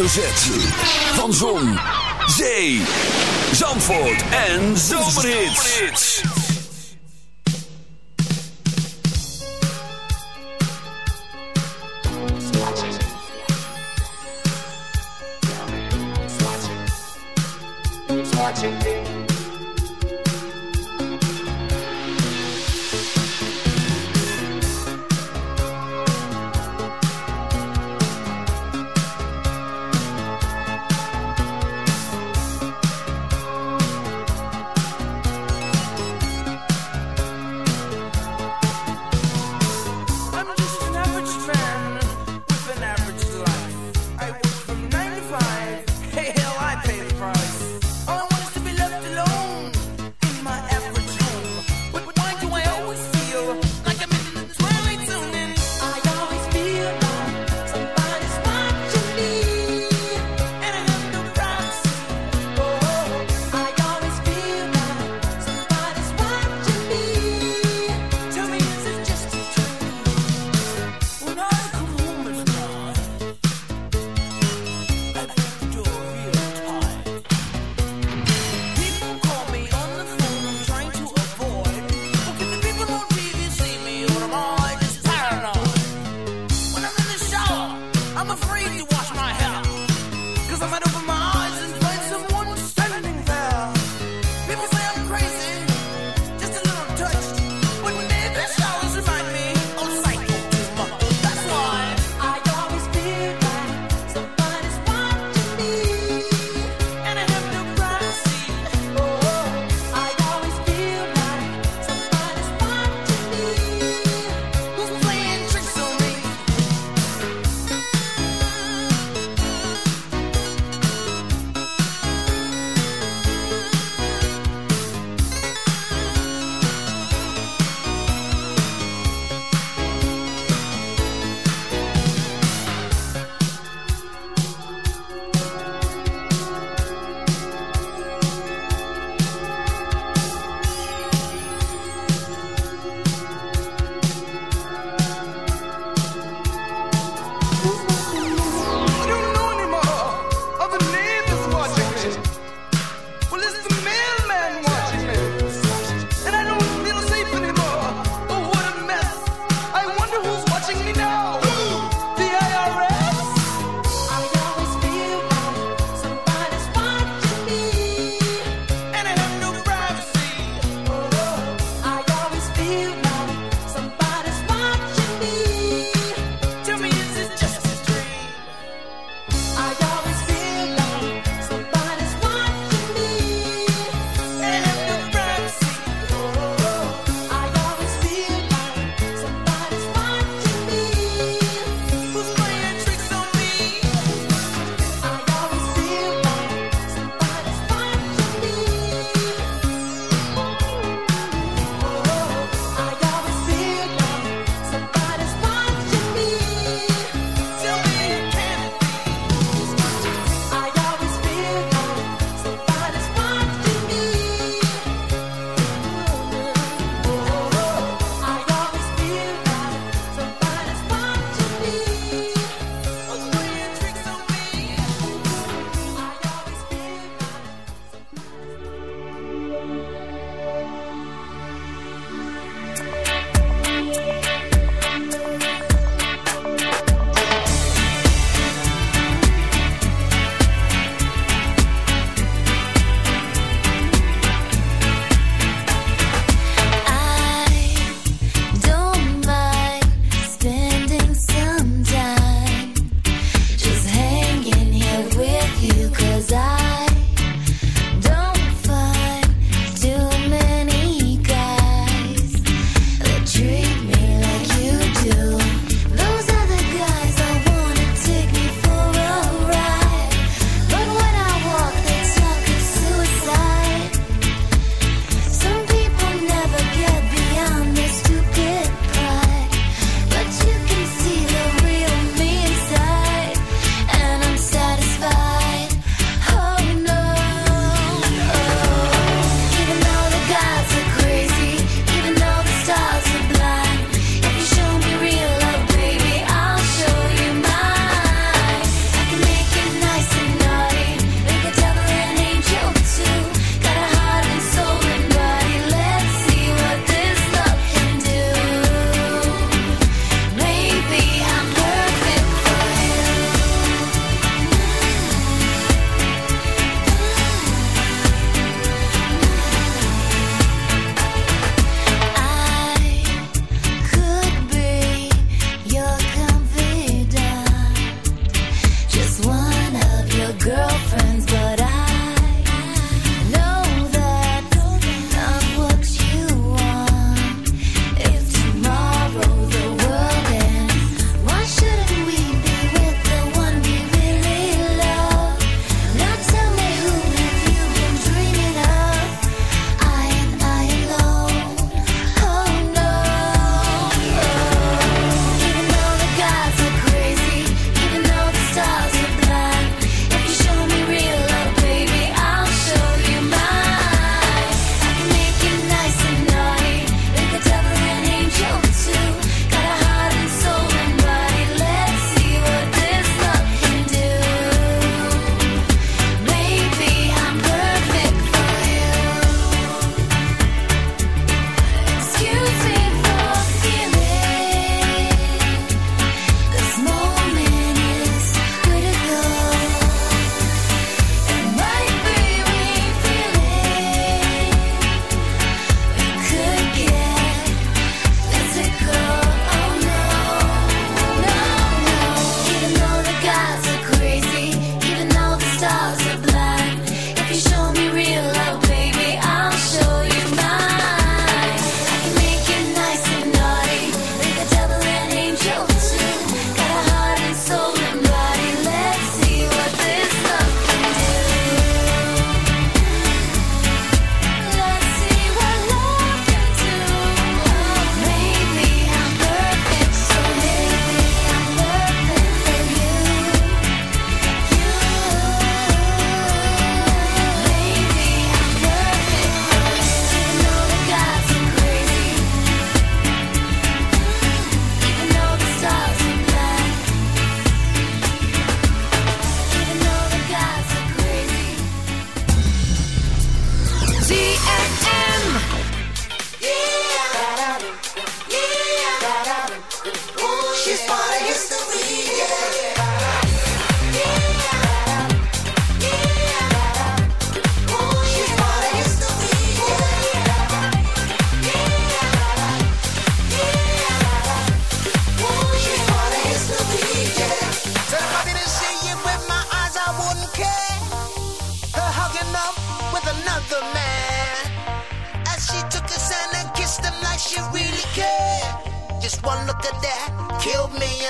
Hoofdletter Z. Van Zon, Zee, Zandvoort en Zomerhits.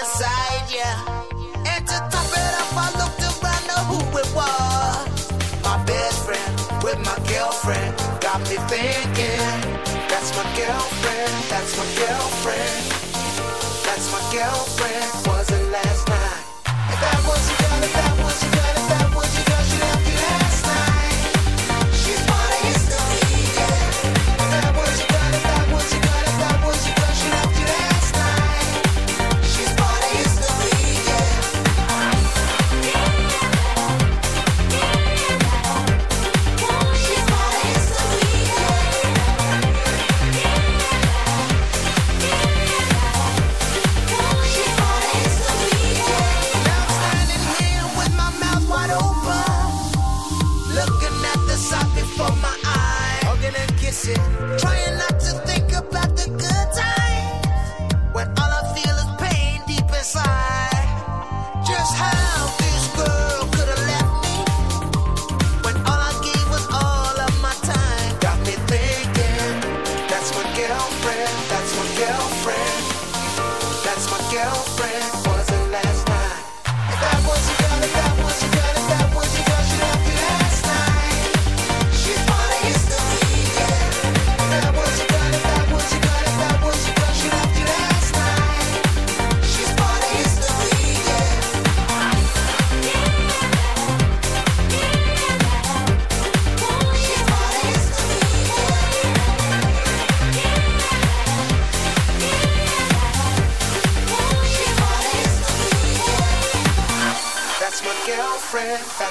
inside. Yeah. And to top it off, I looked around, know who it was. My best friend with my girlfriend got me thinking. That's my girlfriend. That's my girlfriend. That's my girlfriend.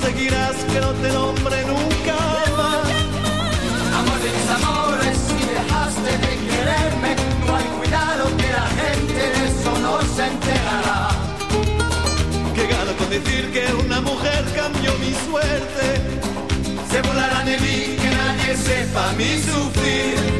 Conseguirás que no te nombre nunca más. Amor de mis amores, si dejaste de quererme, no hay cuidado que la gente de eso no se enterará. Que gano con decir que una mujer cambió mi suerte. Se burlarán de mí, que nadie sepa mi sufrir.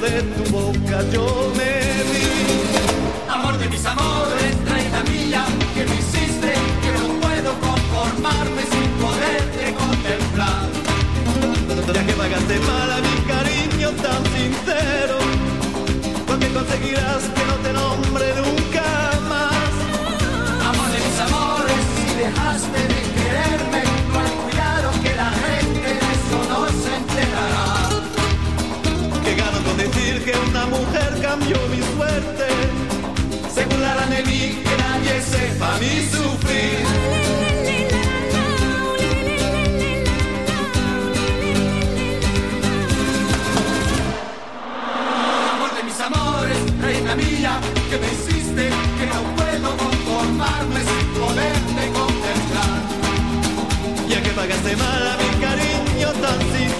de tu boca yo me vi. Amor de mis amores, reina mía, que me hiciste, que no puedo conformarme sin poderte contemplar. Ya que pagaste mal a mi cariño tan sincero, porque conseguirás que no te nombre nunca más. Amor de mis amores, si dejaste de cambió mi suerte. Se burlarán de mí, que nadie sepa mi sufrir. Amor de mis amores, reina mía, que me hiciste, que no puedo conformarme sin poderte contemplar. Ya que pagaste mal a mi cariño tan sincero,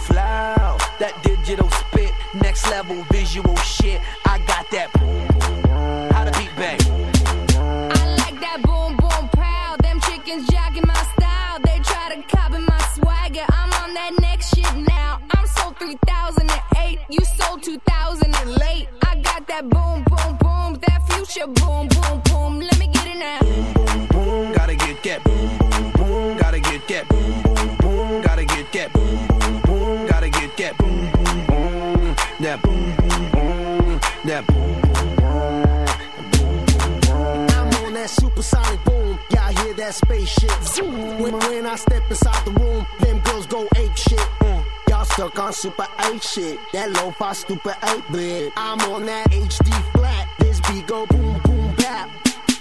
that digital spit, next level visual shit. shit. When, when I step inside the room, them girls go ape shit. Mm. Y'all stuck on super 8 shit. That lo-fi stupid 8 bit. I'm on that HD flat. This beat go boom boom.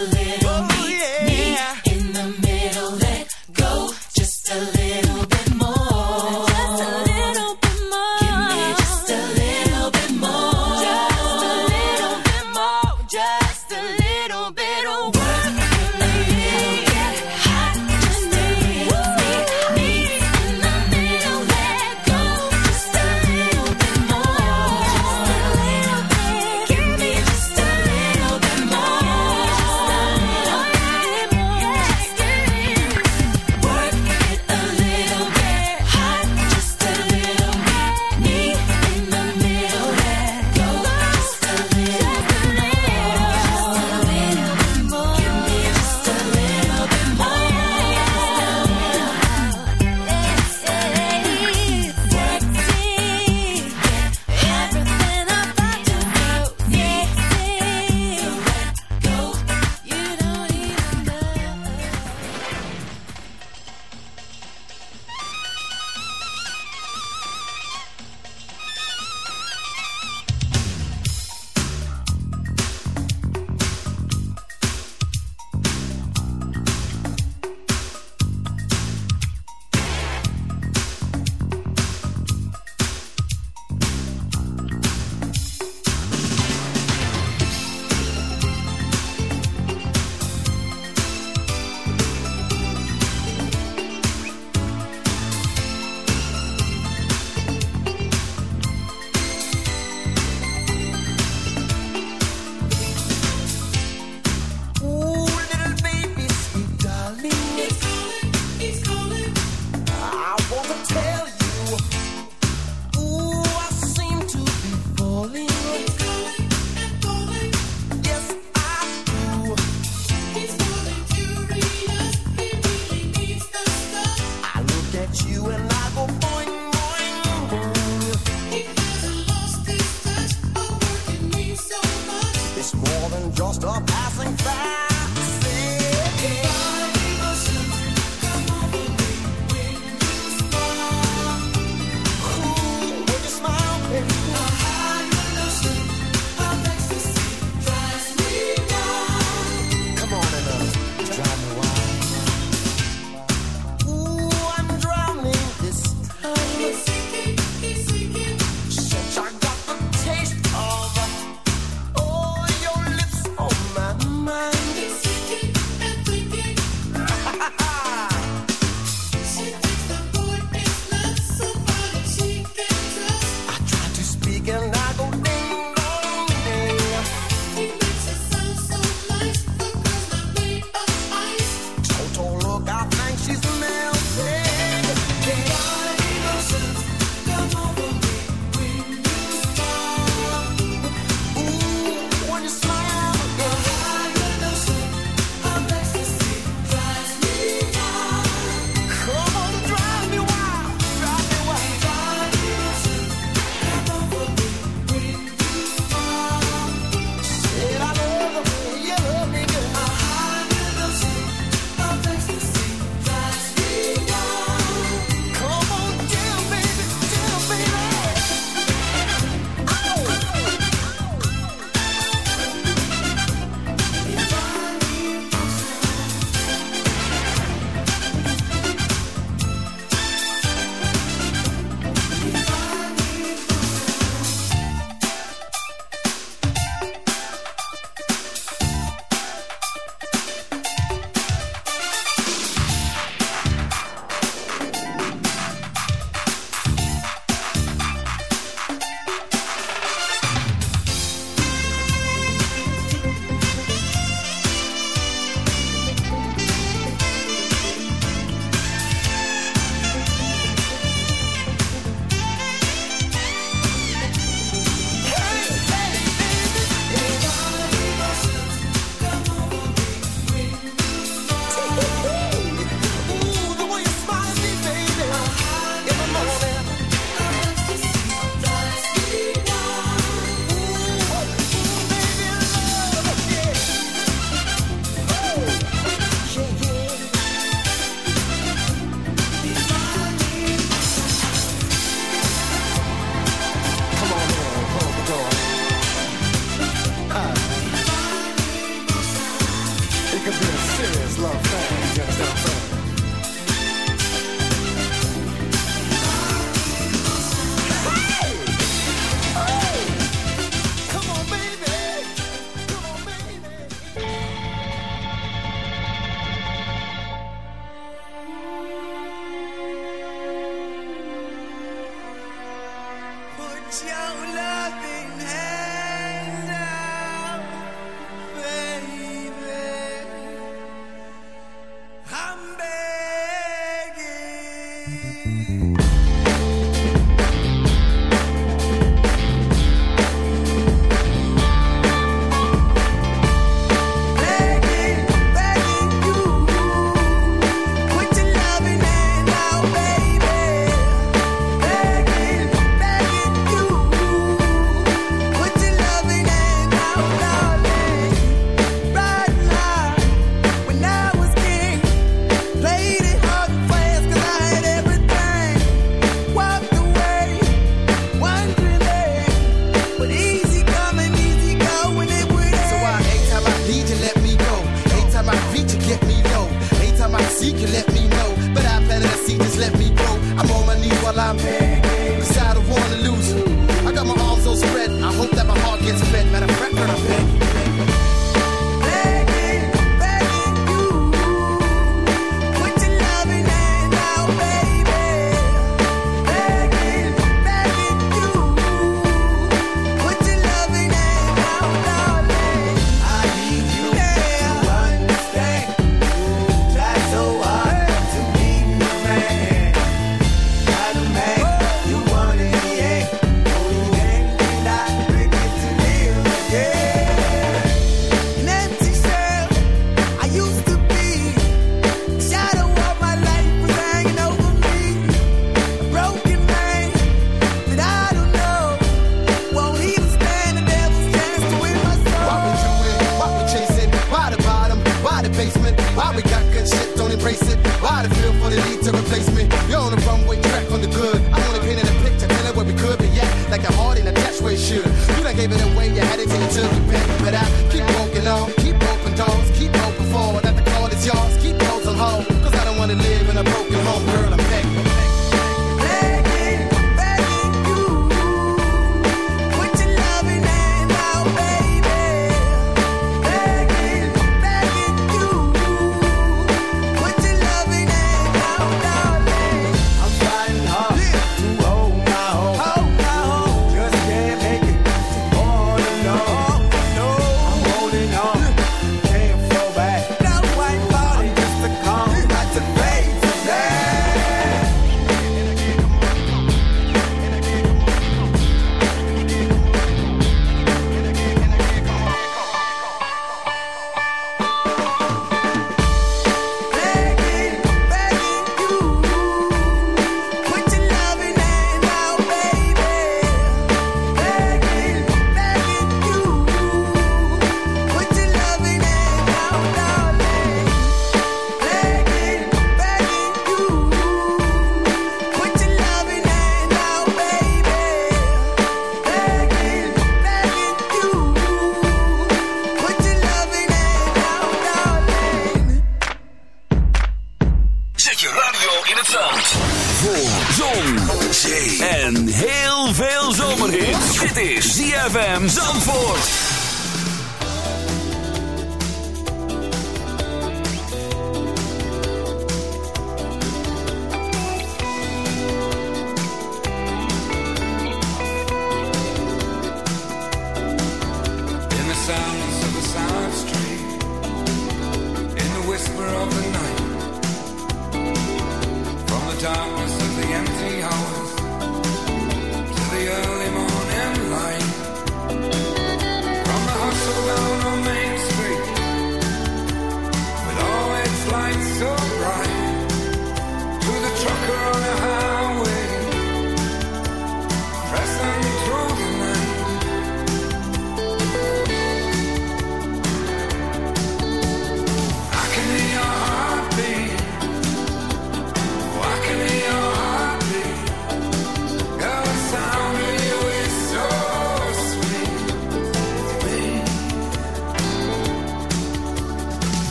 a little